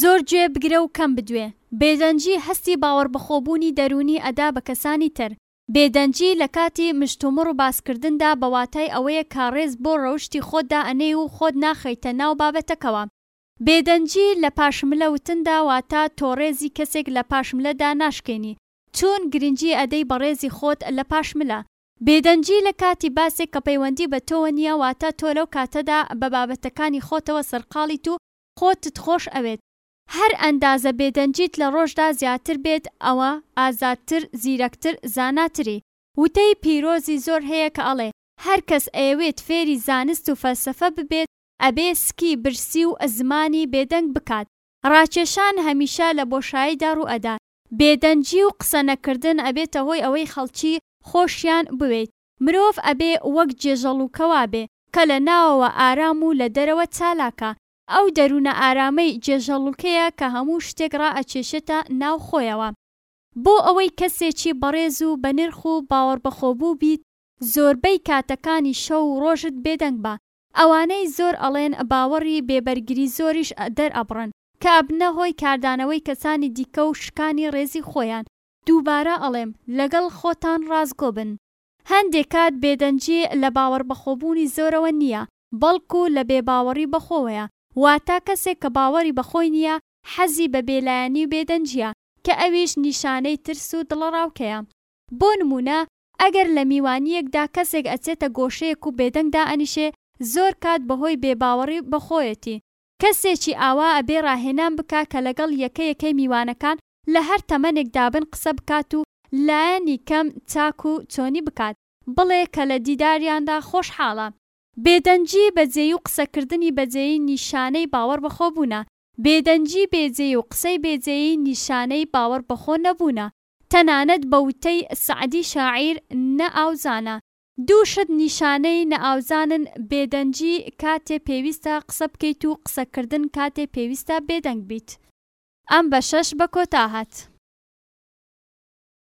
زۆر گوێ بگرە و کەم بدوێ. بێدەنگی هەستی باوەڕبەخۆبوونی دەروونی ئەدا بە کەسانی تر. بێدەنگی لە کاتی مشتومڕ و باسکردندا بە واتای ئەوەیە کە ڕێز بۆ ڕەوشتی خۆت دائەنێی و خۆت ناخەیتە ناو بابەتەکەوە. بێدەنگی لە پاش ملە وتندا واتە تۆ ڕێزی کەسێک لە پاش ملەدا ناشکێنی چوون گرنگی ئەدەی بە ڕێزی خۆت لە پاش ملە. بێدەنگی لە کاتی باسێک کە پەیوەندی بە تۆوە نییە واتە تۆ لەو کاتەدا بە بابەتەکانی خۆتەوە سەرقاڵیت و خۆتت خۆش ئەوێت. هەر ئەندازە بێدەنگیت لە ڕۆژدا زیاتر بێت ئەوە ئازادتر، زیرەکتر، زاناتری. وتەی پیرۆزی زۆر هەیە کە ئەڵێ، هەر کەس ئەیەوێت فێری زانست و فەلسەفە ببێت ئەبێ سکی برسی و زمانی بێدەنگ بکات. ڕاکێشان هەمیشە لە بۆشاییدا ڕوو ئەدات. بێدەنگی و قسە نەکردن ئەبێتە هۆی ئەوەی خەڵکی خۆشیان بوێیت. مرۆڤ ئەبێ وەک جێژەڵوکەوا بێ کە لە ناوەوە ئارام و لە دەرەوە چالاکە. ئەو دەروونە ئارامەی جێژەڵوکەیە کە هەموو شتێک ڕائەکێشێتە ناو خۆیەوە. بۆ ئەوەی کەسێکی بەڕێز و بەنرخ و باوەڕبەخۆبوو بیت زۆربەی کاتەکانی شەو و ڕۆژت بێدەنگ بە، ئەوانەی زۆر ئەڵێن باوەڕی بێ بەرگری زۆریش دەر ئەبڕن کە ئەبنە هۆی کاردانەوەی کەسانی دیکە و شکانی ڕێزی خۆیان، دووبارە ئەڵێم لەگەڵ خۆتان ڕاستگۆ بن. هەندێ کات بێدەنگی لە باوەڕبەخۆبوونی زۆرەوە نییە، بەڵکو لە بێ باوەڕی بەخۆوەیە، واتە کەسێک کە باوەڕی بە خۆی نییە حەزی بە بێ لایەنی و بێدەنگییە کە ئەویش نیشانەی ترس و دڵەڕاوکێیە. بۆ نموونە ئەگەر لە میوانییەکدا کەسێک ئەچێتە گۆشەیەک و بێدەنگ دائەنیشێ، زۆر کات بەهۆی بێباوەڕی بە خۆیەتی. کەسێکی ئاوا ئەبێ ڕاهێنان بکا کە لەگەڵ یەکە یەکەی میوانەکان لە هەر تەمەنێکدابن قسە بکات و لایەنی کەم چاک و چۆنی بکات، بڵێ کە لە دیداریاندا خۆشحاڵە. بێدەنگی بەجێی و قسەکردنی بەجێی نیشانەی باوەڕ بەخۆبوونە، بێدەنگی بێجێی و قسەی بێجێی نیشانەی باوەڕ بەخۆ نەبوونە، تەنانەت بە وتەی سەعدی شاعیر، نەئاو زانە، دوو شت نیشانەی نەئاوزانن، بێدەنگی کاتێ پێویستە قسە بکەیت و قسەکردن کاتێ پێویستە بێدەنگ بیت. ئەم بەشەش بە کۆتا هات.